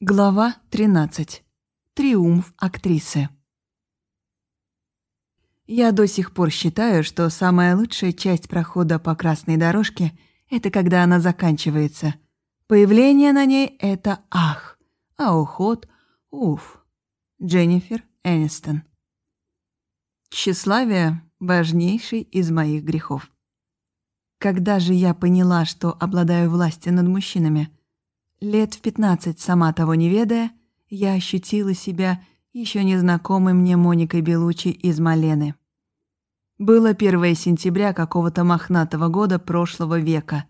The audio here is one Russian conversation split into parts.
Глава 13. Триумф актрисы. Я до сих пор считаю, что самая лучшая часть прохода по красной дорожке — это когда она заканчивается. Появление на ней — это ах, а уход — уф. Дженнифер Энистон. Тщеславие — важнейший из моих грехов. Когда же я поняла, что обладаю властью над мужчинами — Лет в пятнадцать, сама того не ведая, я ощутила себя еще незнакомой мне Моникой Белучи из Малены. Было 1 сентября какого-то мохнатого года прошлого века.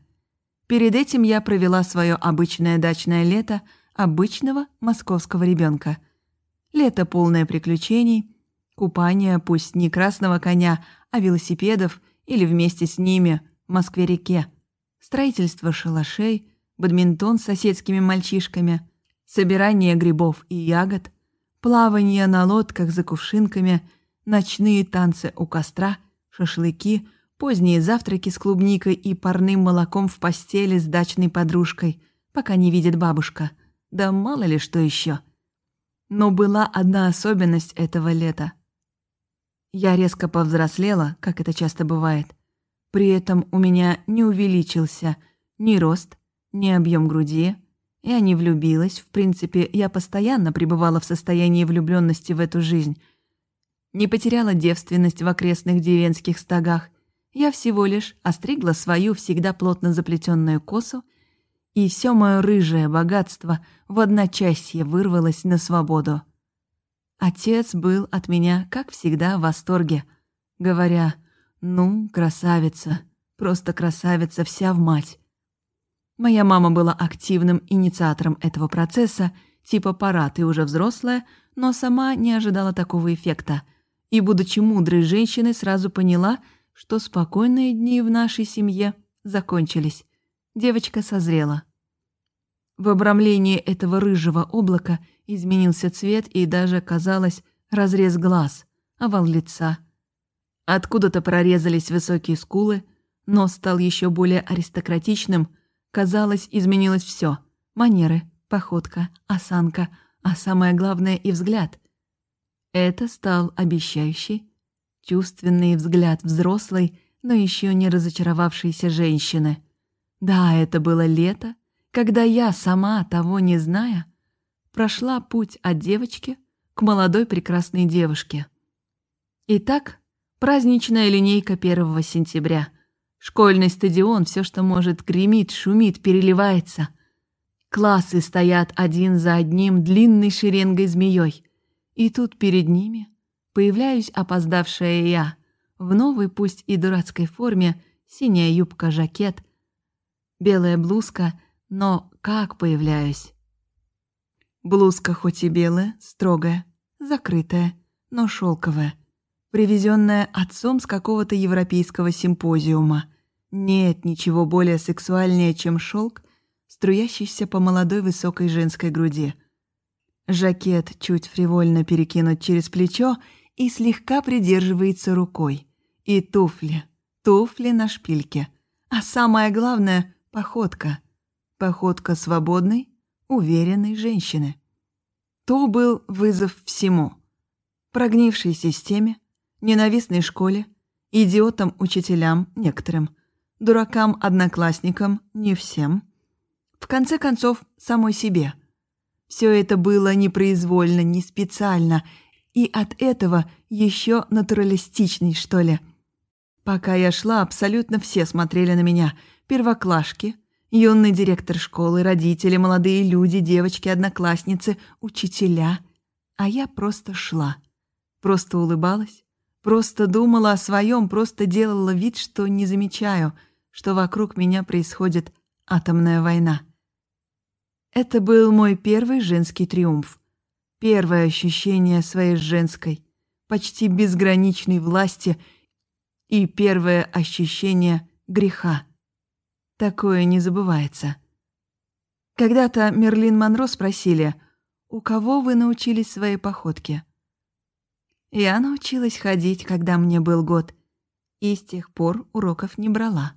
Перед этим я провела свое обычное дачное лето обычного московского ребенка. Лето полное приключений, купание пусть не красного коня, а велосипедов или вместе с ними в Москве-реке, строительство шалашей – бадминтон с соседскими мальчишками, собирание грибов и ягод, плавание на лодках за кувшинками, ночные танцы у костра, шашлыки, поздние завтраки с клубникой и парным молоком в постели с дачной подружкой, пока не видит бабушка. Да мало ли что еще. Но была одна особенность этого лета. Я резко повзрослела, как это часто бывает. При этом у меня не увеличился ни рост, ни объем груди. Я не влюбилась, в принципе, я постоянно пребывала в состоянии влюбленности в эту жизнь. Не потеряла девственность в окрестных деревенских стогах. Я всего лишь остригла свою всегда плотно заплетенную косу, и все мое рыжее богатство в одночасье вырвалось на свободу. Отец был от меня, как всегда, в восторге, говоря «Ну, красавица, просто красавица вся в мать». Моя мама была активным инициатором этого процесса, типа «пора, ты уже взрослая», но сама не ожидала такого эффекта. И, будучи мудрой женщиной, сразу поняла, что спокойные дни в нашей семье закончились. Девочка созрела. В обрамлении этого рыжего облака изменился цвет и даже, казалось, разрез глаз, овал лица. Откуда-то прорезались высокие скулы, нос стал еще более аристократичным – Казалось, изменилось все: манеры, походка, осанка, а самое главное и взгляд. Это стал обещающий, чувственный взгляд взрослой, но еще не разочаровавшейся женщины. Да, это было лето, когда я, сама того не зная, прошла путь от девочки к молодой прекрасной девушке. Итак, праздничная линейка 1 сентября. Школьный стадион, все, что может, гремит, шумит, переливается. Классы стоят один за одним длинной шеренгой змеей. И тут перед ними появляюсь опоздавшая я, в новой, пусть и дурацкой форме, синяя юбка-жакет, белая блузка, но как появляюсь? Блузка хоть и белая, строгая, закрытая, но шелковая, привезенная отцом с какого-то европейского симпозиума. Нет ничего более сексуальнее, чем шелк, струящийся по молодой высокой женской груди. Жакет чуть фривольно перекинут через плечо и слегка придерживается рукой. И туфли, туфли на шпильке. А самое главное — походка. Походка свободной, уверенной женщины. То был вызов всему. Прогнившей системе, ненавистной школе, идиотам-учителям некоторым — дуракам-одноклассникам, не всем. В конце концов, самой себе. Все это было непроизвольно, не специально, и от этого еще натуралистичней, что ли. Пока я шла, абсолютно все смотрели на меня. Первоклашки, юный директор школы, родители, молодые люди, девочки, одноклассницы, учителя. А я просто шла. Просто улыбалась, просто думала о своем, просто делала вид, что не замечаю — что вокруг меня происходит атомная война. Это был мой первый женский триумф. Первое ощущение своей женской, почти безграничной власти и первое ощущение греха. Такое не забывается. Когда-то Мерлин Монро спросили, «У кого вы научились своей походке?» Я научилась ходить, когда мне был год, и с тех пор уроков не брала.